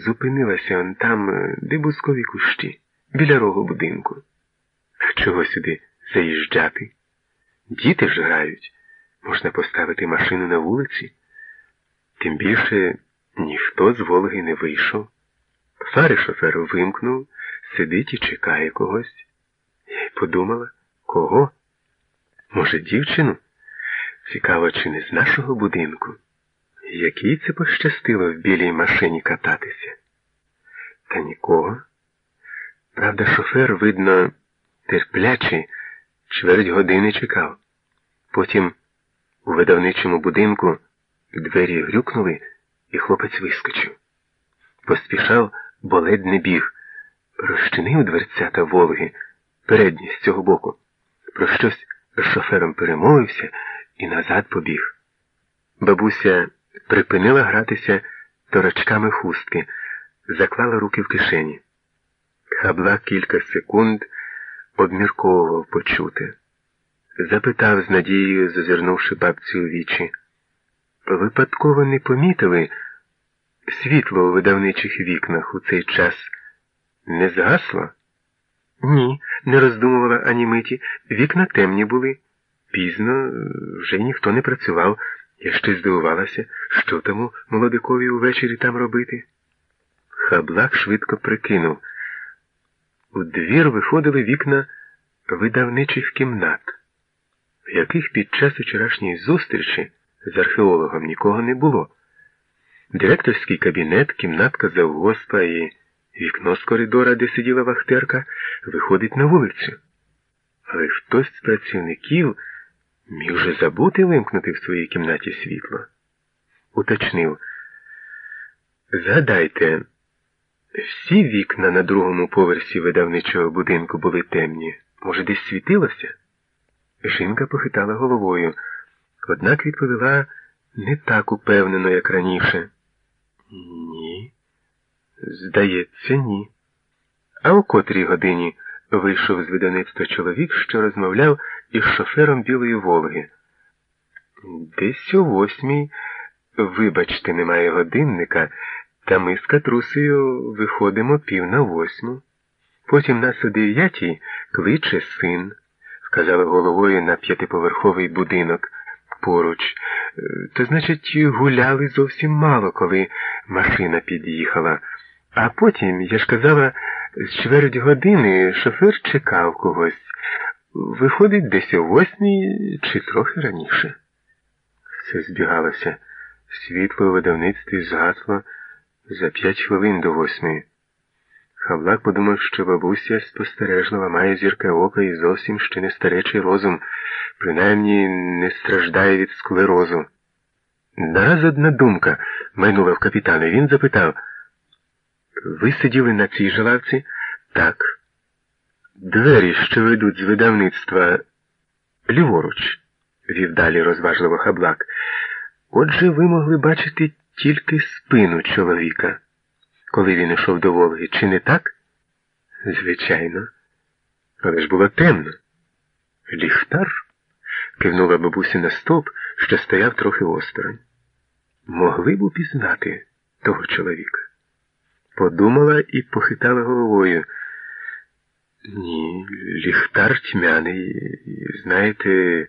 зупинилася он там, е, де бускові кущі, біля рогу будинку. Чого сюди заїжджати? Діти ж грають. Можна поставити машину на вулиці. Тим більше ніхто з Волги не вийшов. Фари шофер вимкнув, сидить і чекає когось. Я подумала, кого? Може, дівчину? Цікаво, чи не з нашого будинку? Якій це пощастило в білій машині кататися? Та нікого. Правда, шофер, видно, терплячий, чверть години чекав. Потім у видавничому будинку двері грюкнули, і хлопець вискочив. Поспішав, бо ледь не біг, розчинив дверцята Волги, передні з цього боку. Про щось з шофером перемовився і назад побіг. Бабуся припинила гратися торочками хустки, заклала руки в кишені. Хабла кілька секунд обмірковував почути. Запитав з надією, зазирнувши бабці у вічі. Випадково не помітили світло у видавничих вікнах у цей час не згасло? Ні, не роздумувала ані миті. Вікна темні були. Пізно вже ніхто не працював. Я ще здивувалася, що тому молодикові увечері там робити. Хаблак швидко прикинув. У двір виходили вікна видавничих кімнат, в яких під час вчорашньої зустрічі з археологом нікого не було. Директорський кабінет, кімнатка завгоспа і вікно з коридора, де сиділа вахтерка, виходить на вулицю. Але хтось з працівників міг же забути вимкнути в своїй кімнаті світло. Уточнив. Згадайте, всі вікна на другому поверсі видавничого будинку були темні. Може, десь світилося? Жінка похитала головою, однак відповіла не так упевнено, як раніше. Ні. Здається, ні. А о котрій годині вийшов з видавництва чоловік, що розмовляв із шофером Білої Волги. Десь о восьмій, вибачте, немає годинника, та ми з катрусею виходимо пів на восьму. Потім нас о дев'ятій кличе син, вказала головою на п'ятиповерховий будинок поруч. То, значить, гуляли зовсім мало, коли машина під'їхала. А потім, я ж казала, чверть години шофер чекав когось. Виходить, десь о восьмій чи трохи раніше. Все збігалося. Світло у видавництві згасло за п'ять хвилин до восьмої. Хавлак подумав, що бабуся спостережлива, має зірке ока і зовсім ще не старечий розум, принаймні не страждає від склерозу. Нараз одна думка майнула в капітана. і Він запитав. Ви сиділи на цій же лавці? Так. Двері, що ведуть з видавництва ліворуч, вів далі розважливо хаблак. Отже, ви могли бачити тільки спину чоловіка, коли він йшов до Волги, чи не так? Звичайно. Але ж було темно. Ліхтар? кивнула бабуся на стовп, що стояв трохи осторонь. Могли б упізнати того чоловіка. Подумала і похитала головою. Ні, ліхтар тьмяний, знаєте,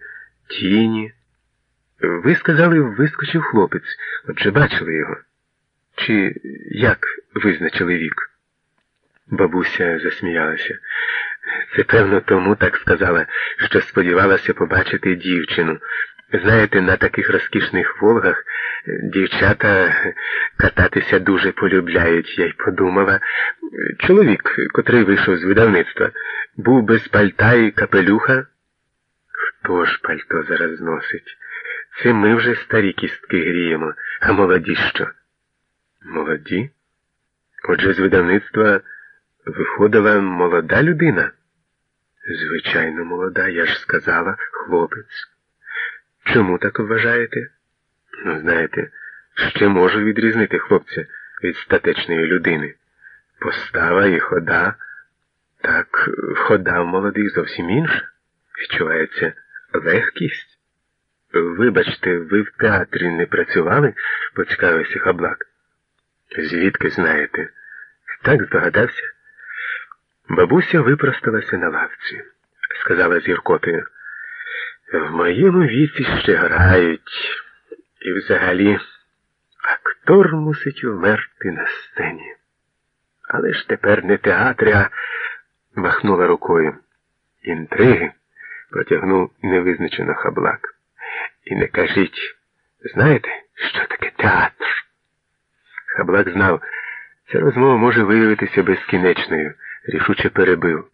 тіні. Ви сказали, вискочив хлопець, отже бачили його. Чи як визначили вік? Бабуся засміялася. Це, певно, тому так сказала, що сподівалася побачити дівчину. Знаєте, на таких розкішних Волгах дівчата кататися дуже полюбляють, я й подумала. Чоловік, котрий вийшов з видавництва, був без пальта і капелюха. Хто ж пальто зараз носить? Це ми вже старі кістки гріємо, а молоді що? Молоді? Отже, з видавництва виходила молода людина. Звичайно, молода, я ж сказала, хлопець. Чому так вважаєте? Ну, знаєте, ще можу відрізнити хлопця від статечної людини. Постава і хода. Так, хода в молодих зовсім інша. Відчувається легкість. Вибачте, ви в театрі не працювали, поцікавився хаблак. Звідки знаєте? Так здогадався. Бабуся випросталася на лавці, сказала з гіркотою. В моєму віці ще грають, і взагалі актор мусить вмерти на сцені. Але ж тепер не театр, а махнула рукою. Інтриги протягнув невизначено хаблак. І не кажіть, знаєте, що таке театр? Хаблак знав, ця розмова може виявитися безкінечною, рішуче перебив.